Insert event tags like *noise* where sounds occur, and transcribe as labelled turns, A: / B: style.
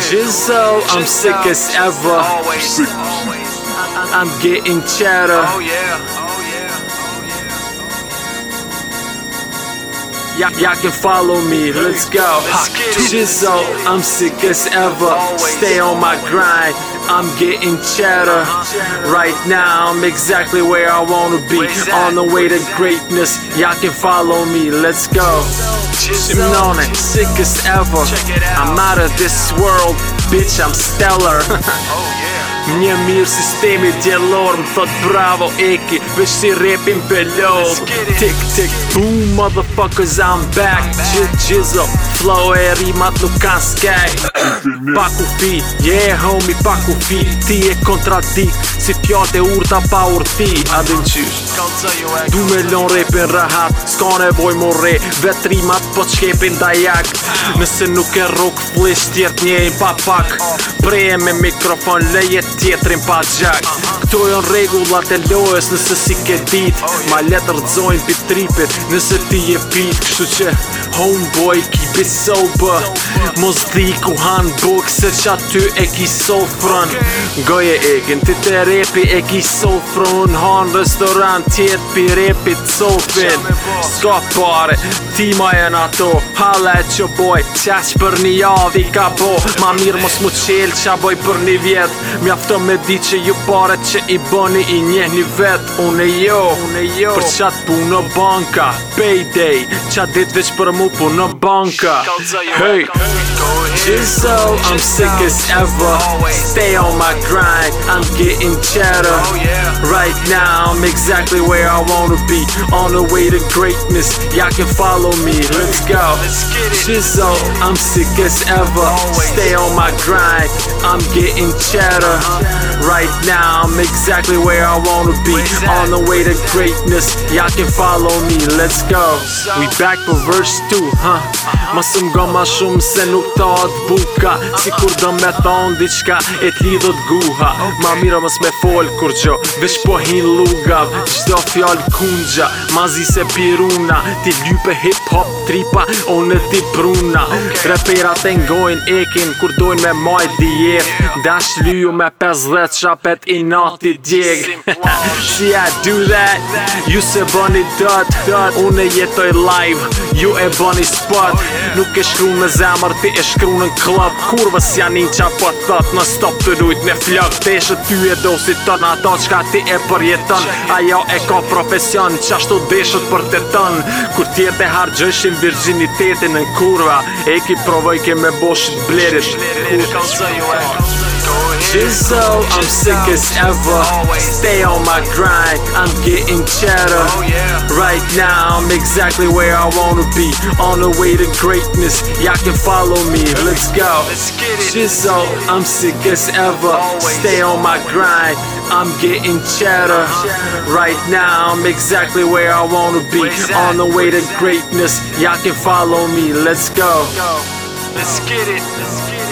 A: Jizzo, I'm sick as ever. I'm getting chatter. Oh, oh, y'all, y'all can follow me, let's go. Jizzo, I'm sick as ever. Stay on my grind. I'm getting cheddar. Right now, I'm exactly where I wanna be. On the way to greatness, y'all can follow me. Let's go. Sipping on it, sick as ever. I'm out of this world, bitch. I'm stellar. *laughs* oh yeah. Një mirë sistemi djelor më thot bravo eki Vesh si rapin below Tik tik boom motherfuckers I'm back Gjit gjizo flow e rimat nuk kanë skaj *clears throat* Pak fi, yeah homie pak fi Ti e kontradik si pjot e urta pa urti A qysh Du me lon repin rahat Ska nevoj morre, re Vetrimat po da jak ah. Nëse nuk e rok flisht tjert njejn pa pak ah. Preje me mikrofon lejet tjetrin pa gjak Këto jon regullat e lojës nëse si ke dit Ma letër dzojnë pi tripit nëse ti je pit Kështu që Homeboy ki bi sobë Mos di ku hanë buk Se qa ty e ki sofrën Goje e gjen ti të repi E ki sofrën Hanë restorant tjetë pi repi të sofin Ska pare Ti ma e në to Halla e që boj Qaq për një avi ka bo po. Ma mirë mos mu qelë qa boj për një vjetë Mi me di që ju pare që i bëni i një një vetë jo, Unë e jo Për qatë punë banka Payday Qa ditë veç për mu punabonka. Hey, Jizzo, I'm sick as ever. Stay on my grind, I'm getting cheddar. Oh, exactly where I want to be on the way to greatness y'all can follow me let's go shit so I'm sick as ever stay on my grind I'm getting cheddar uh-huh. right now I'm exactly where I want to be on the way to greatness y'all can follow me let's go we back for verse 2 huh uh-huh. ma sëmë gëma shumë se nuk të atë buka uh-huh. Si kur dë me thonë diqka e t'lidhët guha Ma mirë mës me folë kur gjo, vesh po hin luga grabi qdo fjall kundja Mazi se piruna Ti lype hip hop tripa Onë ti pruna okay. Repera të ngojnë ekin Kur dojnë me majt dijet Dash lyu me 50 shapet i nati djeg Si *laughs* I do that Ju se bëni dot dot Unë jetoj live Ju e bëni spot oh, Nuk e shkru në zemër Ti e shkru në club Kurvës janin qa për po thot Në stop të dujt në flok Te shë ty e dosit ton Ato qka ti e përjeton Ajo e ka profesion Qashtu deshët për të tënë Kur tjetë e hargjëshin virginitetin në kurva E ki provoj ke me boshit blerit Kur të zëju e kanë Jizzo, I'm sick as ever. Stay on my grind, I'm getting cheddar. Right oh, now, I'm exactly where I wanna be. On the way to greatness, y'all can follow me. Let's go. Jizzo, I'm sick as ever. Stay on my grind, I'm getting cheddar. Right now, I'm exactly where I wanna be. On the way to greatness, y'all can follow me. Let's go. Let's get it. Let's get it.